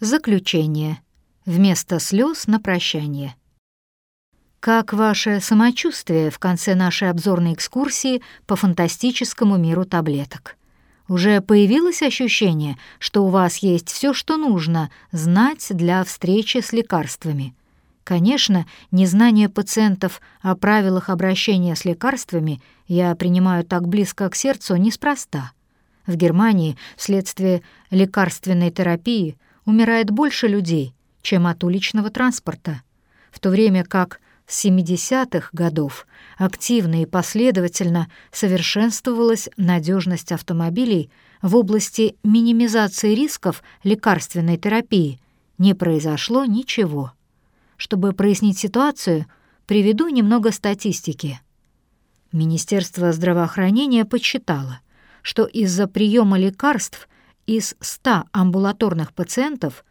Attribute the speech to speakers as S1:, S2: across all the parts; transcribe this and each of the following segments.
S1: Заключение. Вместо слез на прощание. Как ваше самочувствие в конце нашей обзорной экскурсии по фантастическому миру таблеток? Уже появилось ощущение, что у вас есть все, что нужно знать для встречи с лекарствами? Конечно, незнание пациентов о правилах обращения с лекарствами я принимаю так близко к сердцу неспроста. В Германии вследствие лекарственной терапии – умирает больше людей, чем от уличного транспорта, в то время как с 70-х годов активно и последовательно совершенствовалась надежность автомобилей в области минимизации рисков лекарственной терапии, не произошло ничего. Чтобы прояснить ситуацию, приведу немного статистики. Министерство здравоохранения подсчитало, что из-за приема лекарств – из 100 амбулаторных пациентов,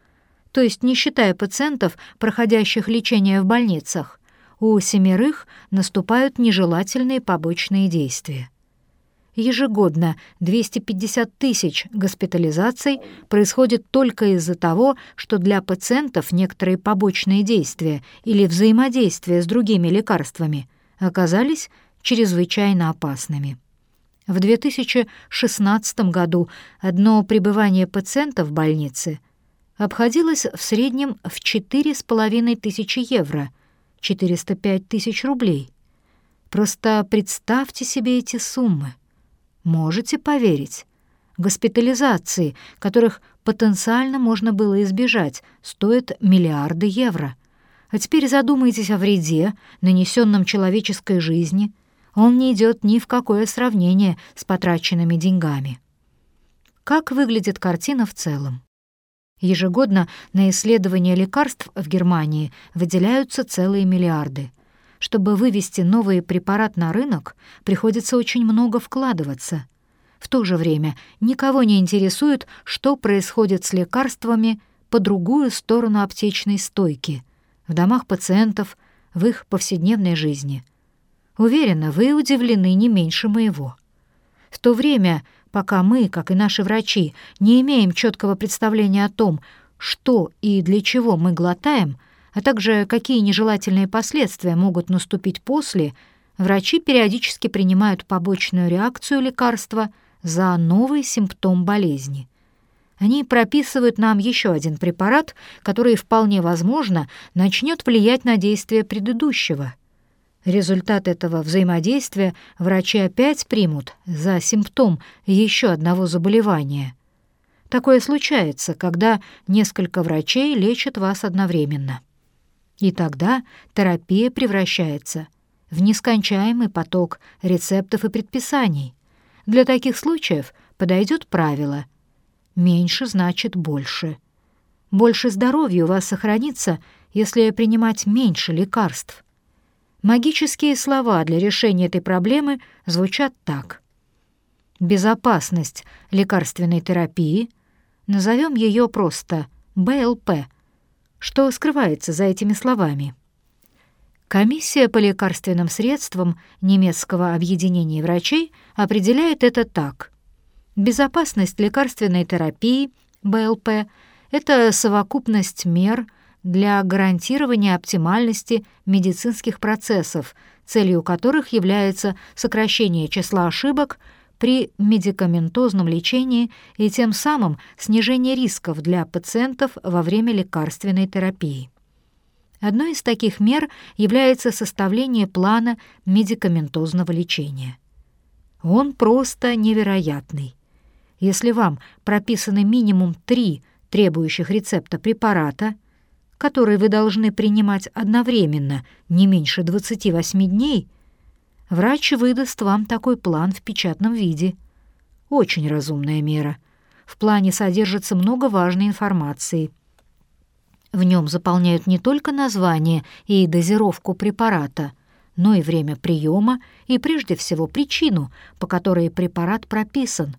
S1: то есть не считая пациентов, проходящих лечение в больницах, у семерых наступают нежелательные побочные действия. Ежегодно 250 тысяч госпитализаций происходит только из-за того, что для пациентов некоторые побочные действия или взаимодействие с другими лекарствами оказались чрезвычайно опасными. В 2016 году одно пребывание пациента в больнице обходилось в среднем в 4,5 тысячи евро, 405 тысяч рублей. Просто представьте себе эти суммы. Можете поверить? Госпитализации, которых потенциально можно было избежать, стоят миллиарды евро. А теперь задумайтесь о вреде, нанесенном человеческой жизни – он не идет ни в какое сравнение с потраченными деньгами. Как выглядит картина в целом? Ежегодно на исследование лекарств в Германии выделяются целые миллиарды. Чтобы вывести новый препарат на рынок, приходится очень много вкладываться. В то же время никого не интересует, что происходит с лекарствами по другую сторону аптечной стойки, в домах пациентов, в их повседневной жизни — Уверена, вы удивлены не меньше моего. В то время, пока мы, как и наши врачи, не имеем четкого представления о том, что и для чего мы глотаем, а также какие нежелательные последствия могут наступить после, врачи периодически принимают побочную реакцию лекарства за новый симптом болезни. Они прописывают нам еще один препарат, который вполне возможно начнет влиять на действие предыдущего — Результат этого взаимодействия врачи опять примут за симптом еще одного заболевания. Такое случается, когда несколько врачей лечат вас одновременно. И тогда терапия превращается в нескончаемый поток рецептов и предписаний. Для таких случаев подойдет правило «меньше значит больше». Больше здоровья у вас сохранится, если принимать меньше лекарств – Магические слова для решения этой проблемы звучат так. Безопасность лекарственной терапии, назовем ее просто БЛП, что скрывается за этими словами. Комиссия по лекарственным средствам немецкого объединения врачей определяет это так. Безопасность лекарственной терапии, БЛП, это совокупность мер – для гарантирования оптимальности медицинских процессов, целью которых является сокращение числа ошибок при медикаментозном лечении и тем самым снижение рисков для пациентов во время лекарственной терапии. Одной из таких мер является составление плана медикаментозного лечения. Он просто невероятный. Если вам прописаны минимум три требующих рецепта препарата – который вы должны принимать одновременно не меньше 28 дней, врач выдаст вам такой план в печатном виде. Очень разумная мера. В плане содержится много важной информации. В нем заполняют не только название и дозировку препарата, но и время приема и, прежде всего, причину, по которой препарат прописан.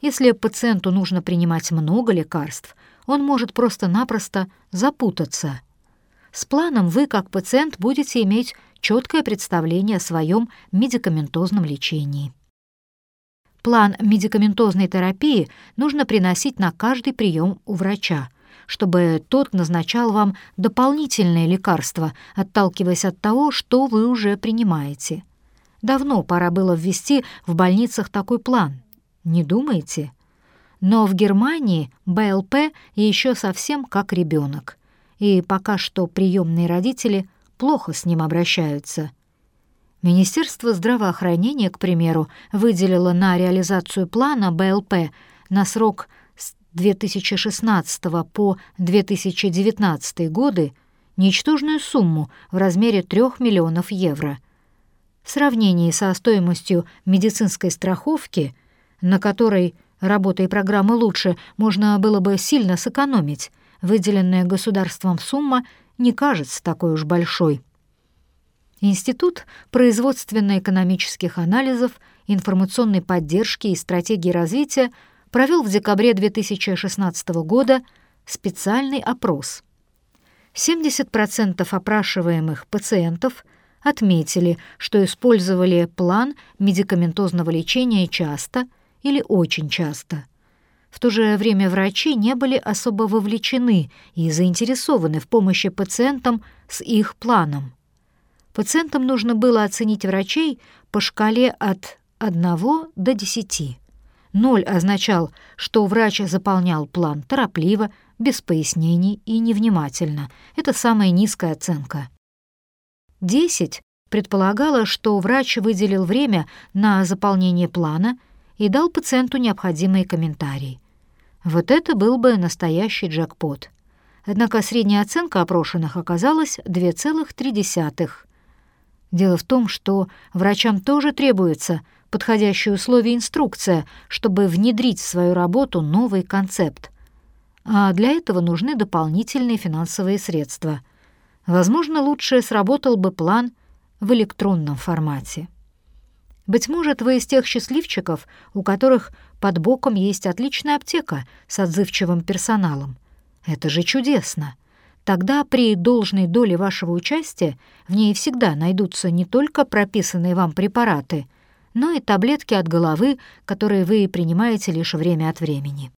S1: Если пациенту нужно принимать много лекарств, он может просто-напросто запутаться. С планом вы, как пациент, будете иметь четкое представление о своем медикаментозном лечении. План медикаментозной терапии нужно приносить на каждый прием у врача, чтобы тот назначал вам дополнительные лекарства, отталкиваясь от того, что вы уже принимаете. Давно пора было ввести в больницах такой план. Не думаете? Но в Германии БЛП еще совсем как ребенок, и пока что приемные родители плохо с ним обращаются. Министерство здравоохранения, к примеру, выделило на реализацию плана БЛП на срок с 2016 по 2019 годы ничтожную сумму в размере 3 миллионов евро. В сравнении со стоимостью медицинской страховки, на которой работой программы лучше можно было бы сильно сэкономить, выделенная государством сумма не кажется такой уж большой. Институт производственно-экономических анализов, информационной поддержки и стратегии развития провел в декабре 2016 года специальный опрос. 70% опрашиваемых пациентов отметили, что использовали план медикаментозного лечения часто или очень часто. В то же время врачи не были особо вовлечены и заинтересованы в помощи пациентам с их планом. Пациентам нужно было оценить врачей по шкале от 1 до 10. Ноль означал, что врач заполнял план торопливо, без пояснений и невнимательно. Это самая низкая оценка. 10 предполагало, что врач выделил время на заполнение плана и дал пациенту необходимые комментарии. Вот это был бы настоящий джекпот. Однако средняя оценка опрошенных оказалась 2,3. Дело в том, что врачам тоже требуется подходящие условия инструкция, чтобы внедрить в свою работу новый концепт. А для этого нужны дополнительные финансовые средства. Возможно, лучше сработал бы план в электронном формате. Быть может, вы из тех счастливчиков, у которых под боком есть отличная аптека с отзывчивым персоналом. Это же чудесно! Тогда при должной доле вашего участия в ней всегда найдутся не только прописанные вам препараты, но и таблетки от головы, которые вы принимаете лишь время от времени.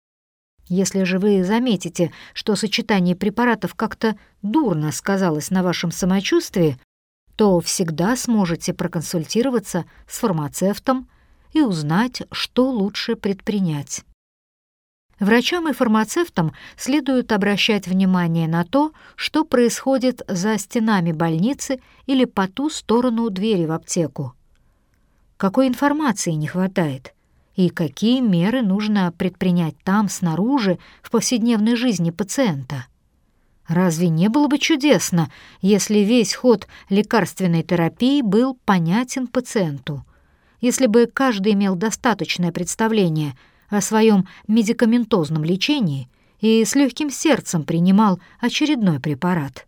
S1: Если же вы заметите, что сочетание препаратов как-то дурно сказалось на вашем самочувствии, то всегда сможете проконсультироваться с фармацевтом и узнать, что лучше предпринять. Врачам и фармацевтам следует обращать внимание на то, что происходит за стенами больницы или по ту сторону двери в аптеку. Какой информации не хватает и какие меры нужно предпринять там, снаружи, в повседневной жизни пациента. Разве не было бы чудесно, если весь ход лекарственной терапии был понятен пациенту? Если бы каждый имел достаточное представление – о своем медикаментозном лечении и с легким сердцем принимал очередной препарат.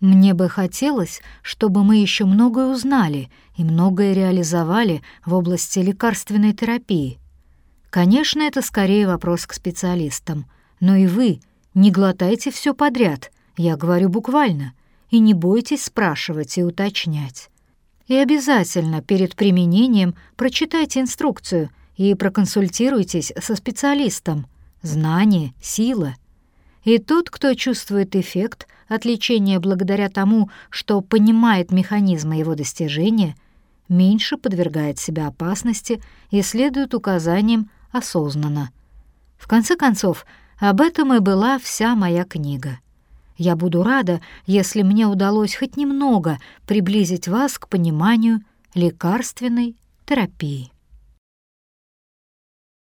S1: Мне бы хотелось, чтобы мы еще многое узнали и многое реализовали в области лекарственной терапии. Конечно, это скорее вопрос к специалистам, но и вы не глотайте все подряд, я говорю буквально, и не бойтесь спрашивать и уточнять. И обязательно перед применением прочитайте инструкцию и проконсультируйтесь со специалистом. Знание — сила. И тот, кто чувствует эффект от лечения благодаря тому, что понимает механизмы его достижения, меньше подвергает себя опасности и следует указаниям осознанно. В конце концов, об этом и была вся моя книга. Я буду рада, если мне удалось хоть немного приблизить вас к пониманию лекарственной терапии.